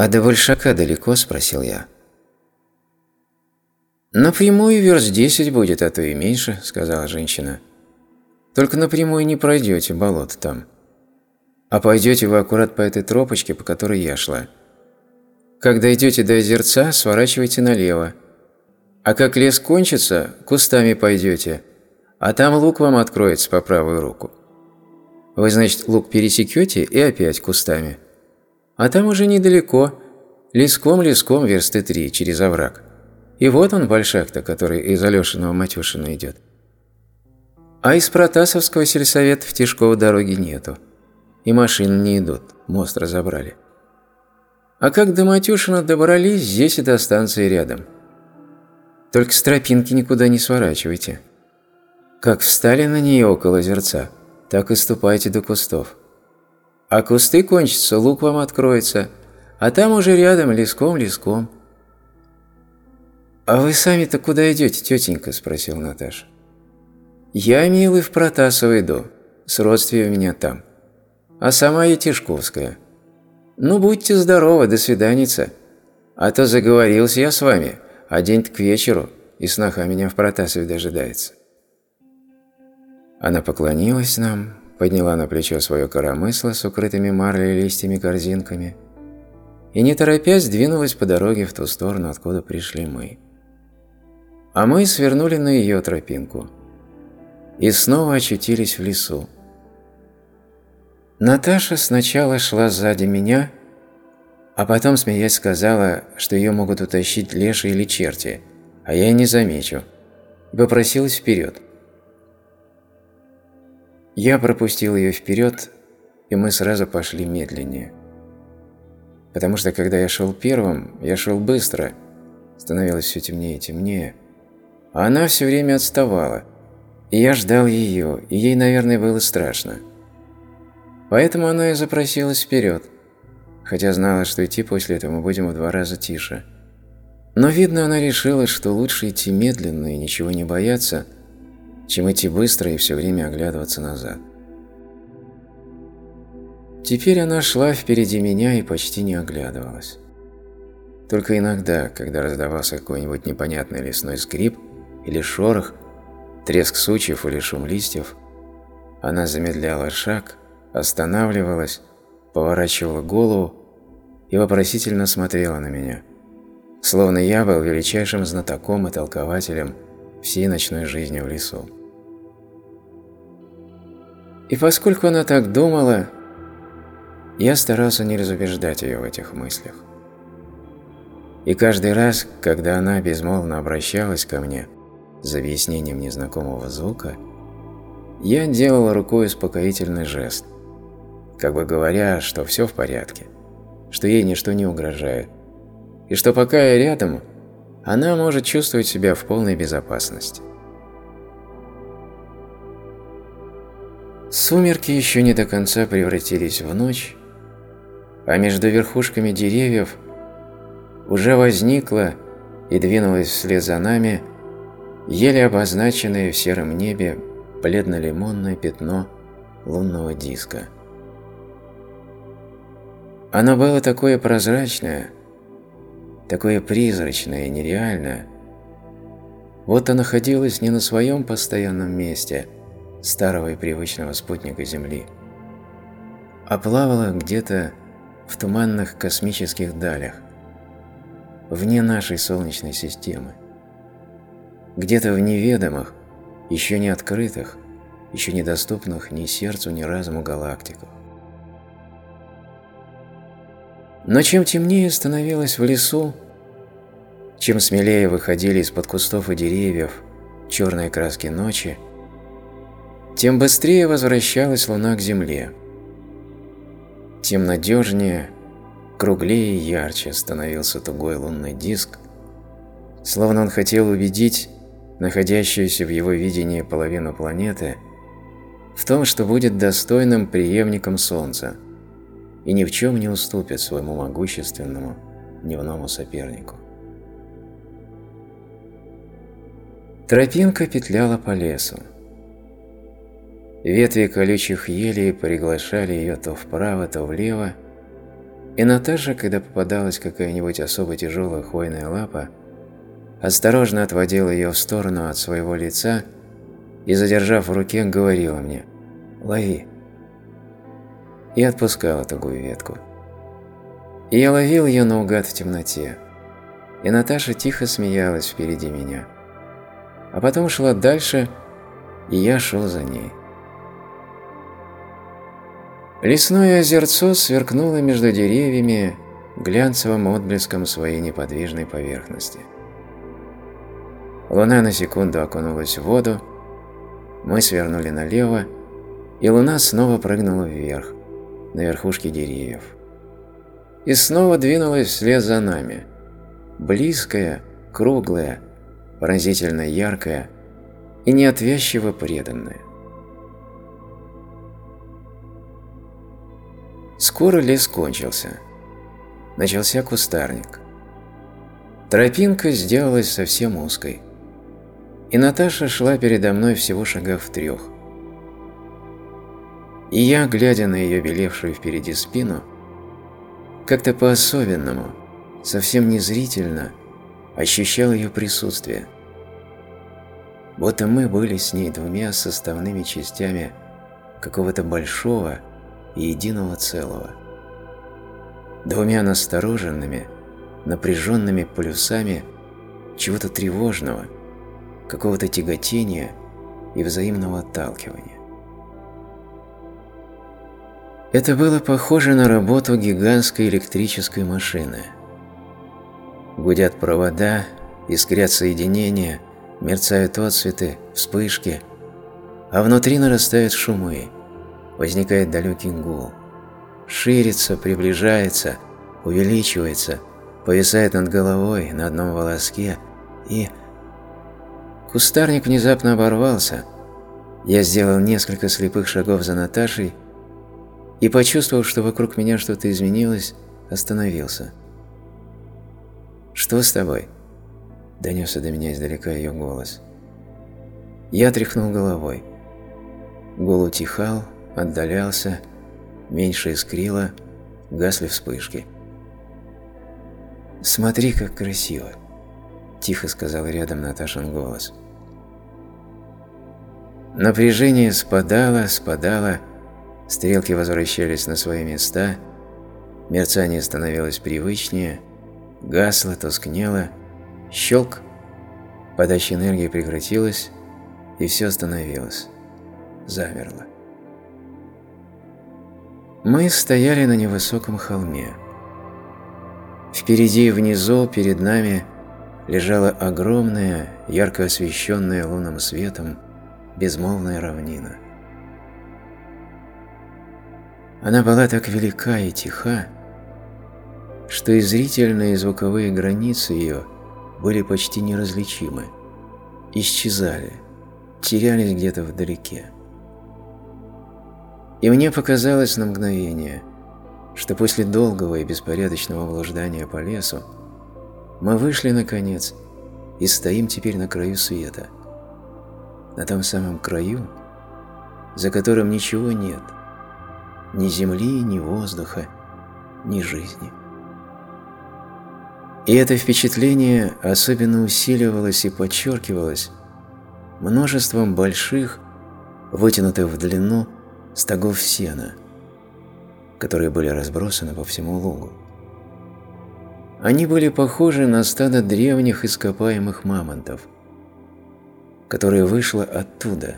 «А до Большака далеко?» – спросил я. «Напрямую верст десять будет, а то и меньше», – сказала женщина. «Только напрямую не пройдете, болото там. А пойдете вы аккурат по этой тропочке, по которой я шла. Когда идете до озерца, сворачивайте налево. А как лес кончится, кустами пойдете, а там лук вам откроется по правую руку. Вы, значит, лук пересекете и опять кустами». А там уже недалеко, леском-леском версты три, через овраг. И вот он, большак-то, который из Алешиного Матюшина идет. А из Протасовского сельсовета в Тишково дороги нету. И машины не идут, мост разобрали. А как до Матюшина добрались, здесь и до станции рядом. Только с тропинки никуда не сворачивайте. Как встали на нее около зерца, так и ступайте до кустов. А кусты кончатся, лук вам откроется, а там уже рядом леском-леском. «А вы сами-то куда идете, тетенька?» – спросил Наташа. «Я, милый, в Протасово иду, с родствием у меня там. А сама я Тишковская. Ну, будьте здоровы, до свиданица. А то заговорился я с вами, а день-то к вечеру, и сноха меня в Протасове дожидается». Она поклонилась нам, подняла на плечо свое коромысло с укрытыми марлей листьями корзинками и, не торопясь, двинулась по дороге в ту сторону, откуда пришли мы. А мы свернули на ее тропинку и снова очутились в лесу. Наташа сначала шла сзади меня, а потом, смеясь, сказала, что ее могут утащить леши или черти, а я и не замечу, и попросилась вперед. Я пропустил ее вперед, и мы сразу пошли медленнее. Потому что, когда я шел первым, я шел быстро, становилось все темнее и темнее, а она все время отставала, и я ждал ее, и ей, наверное, было страшно. Поэтому она и запросилась вперед, хотя знала, что идти после этого мы будем в два раза тише. Но, видно, она решила, что лучше идти медленно и ничего не бояться – чем идти быстро и все время оглядываться назад. Теперь она шла впереди меня и почти не оглядывалась. Только иногда, когда раздавался какой-нибудь непонятный лесной скрип или шорох, треск сучьев или шум листьев, она замедляла шаг, останавливалась, поворачивала голову и вопросительно смотрела на меня, словно я был величайшим знатоком и толкователем всей ночной жизни в лесу. И поскольку она так думала, я старался не разубеждать ее в этих мыслях. И каждый раз, когда она безмолвно обращалась ко мне за объяснением незнакомого звука, я делал рукой успокоительный жест, как бы говоря, что все в порядке, что ей ничто не угрожает, и что пока я рядом, она может чувствовать себя в полной безопасности. Сумерки еще не до конца превратились в ночь, а между верхушками деревьев уже возникла и двинулась вслед за нами еле обозначенное в сером небе бледно-лимонное пятно лунного диска. Оно было такое прозрачное, такое призрачное нереальное. Вот оно находилось не на своем постоянном месте – старого и привычного спутника Земли, а плавала где-то в туманных космических далях, вне нашей Солнечной системы, где-то в неведомых, еще не открытых, еще недоступных ни сердцу, ни разуму галактиках. Но чем темнее становилось в лесу, чем смелее выходили из-под кустов и деревьев черные краски ночи, тем быстрее возвращалась Луна к Земле. Тем надежнее, круглее и ярче становился тугой лунный диск, словно он хотел убедить находящуюся в его видении половину планеты в том, что будет достойным преемником Солнца и ни в чем не уступит своему могущественному дневному сопернику. Тропинка петляла по лесу. Ветви колючих елей приглашали ее то вправо, то влево, И Наташа, когда попадалась какая-нибудь особо тяжелая хвойная лапа, осторожно отводила ее в сторону от своего лица и, задержав в руке, говорила мне «Лови». И отпускала такую ветку. И я ловил ее наугад в темноте. И Наташа тихо смеялась впереди меня. А потом шла дальше, и я шел за ней. Лесное озерцо сверкнуло между деревьями глянцевым отблеском своей неподвижной поверхности. Луна на секунду окунулась в воду, мы свернули налево, и луна снова прыгнула вверх, на верхушки деревьев. И снова двинулась вслед за нами. Близкая, круглая, поразительно яркая и неотвязчиво преданная. Скоро лес кончился. Начался кустарник. Тропинка сделалась совсем узкой. И Наташа шла передо мной всего шагах в трех. И я, глядя на ее белевшую впереди спину, как-то по-особенному, совсем незрительно, ощущал ее присутствие. Будто мы были с ней двумя составными частями какого-то большого, единого целого. Двумя настороженными, напряженными полюсами чего-то тревожного, какого-то тяготения и взаимного отталкивания. Это было похоже на работу гигантской электрической машины. Гудят провода, искрят соединения, мерцают отцветы, вспышки, а внутри нарастают шумы – возникает далекий гул. Ширится, приближается, увеличивается, повисает над головой на одном волоске и... Кустарник внезапно оборвался. Я сделал несколько слепых шагов за Наташей и, почувствовав, что вокруг меня что-то изменилось, остановился. «Что с тобой?» – донесся до меня издалека ее голос. Я тряхнул головой. Гул утихал, отдалялся, меньше искрило, гасли вспышки. «Смотри, как красиво!» – тихо сказал рядом Наташин голос. Напряжение спадало, спадало, стрелки возвращались на свои места, мерцание становилось привычнее, гасло, тускнело, щелк, подача энергии прекратилась, и все остановилось, замерло. Мы стояли на невысоком холме. Впереди и внизу, перед нами, лежала огромная, ярко освещенная лунным светом, безмолвная равнина. Она была так велика и тиха, что и зрительные и звуковые границы ее были почти неразличимы, исчезали, терялись где-то вдалеке. И мне показалось на мгновение, что после долгого и беспорядочного блуждания по лесу мы вышли наконец и стоим теперь на краю света. На том самом краю, за которым ничего нет, ни земли, ни воздуха, ни жизни. И это впечатление особенно усиливалось и подчеркивалось множеством больших, вытянутых в длину, стогов сена, которые были разбросаны по всему лугу. Они были похожи на стадо древних ископаемых мамонтов, которое вышло оттуда,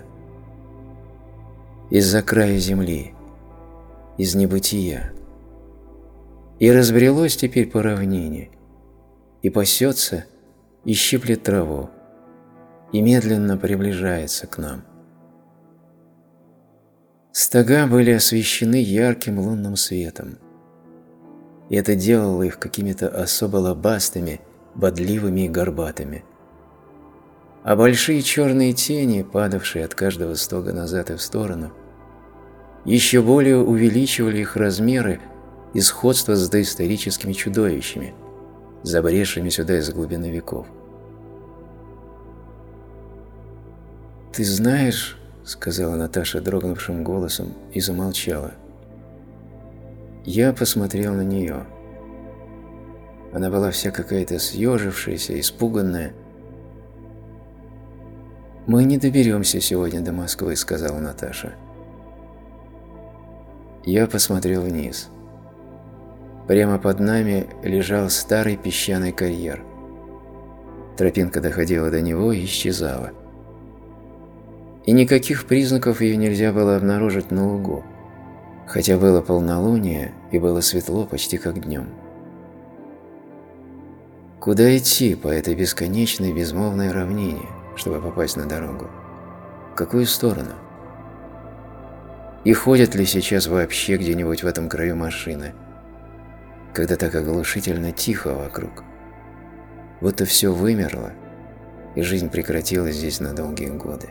из-за края земли, из небытия, и разбрелось теперь по равнине, и пасется, и щиплет траву, и медленно приближается к нам. Стога были освещены ярким лунным светом. И это делало их какими-то особо лобастыми, бодливыми и горбатыми. А большие черные тени, падавшие от каждого стога назад и в сторону, еще более увеличивали их размеры и сходство с доисторическими чудовищами, забревшими сюда из глубины веков. «Ты знаешь, — сказала Наташа дрогнувшим голосом и замолчала. Я посмотрел на нее. Она была вся какая-то съежившаяся, испуганная. «Мы не доберемся сегодня до Москвы», — сказала Наташа. Я посмотрел вниз. Прямо под нами лежал старый песчаный карьер. Тропинка доходила до него и исчезала. И никаких признаков ее нельзя было обнаружить на лугу, хотя было полнолуние и было светло почти как днем. Куда идти по этой бесконечной безмолвной равнине, чтобы попасть на дорогу? В какую сторону? И ходят ли сейчас вообще где-нибудь в этом краю машины, когда так оглушительно тихо вокруг? Будто все вымерло, и жизнь прекратилась здесь на долгие годы.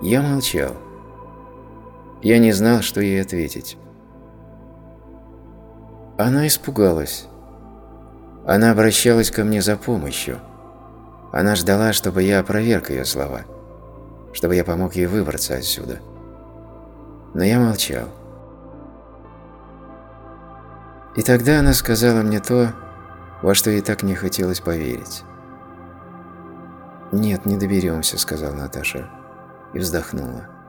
Я молчал. Я не знал, что ей ответить. Она испугалась. Она обращалась ко мне за помощью. Она ждала, чтобы я опроверг ее слова чтобы я помог ей выбраться отсюда. Но я молчал. И тогда она сказала мне то, во что ей так не хотелось поверить. «Нет, не доберемся», — сказала Наташа и вздохнула.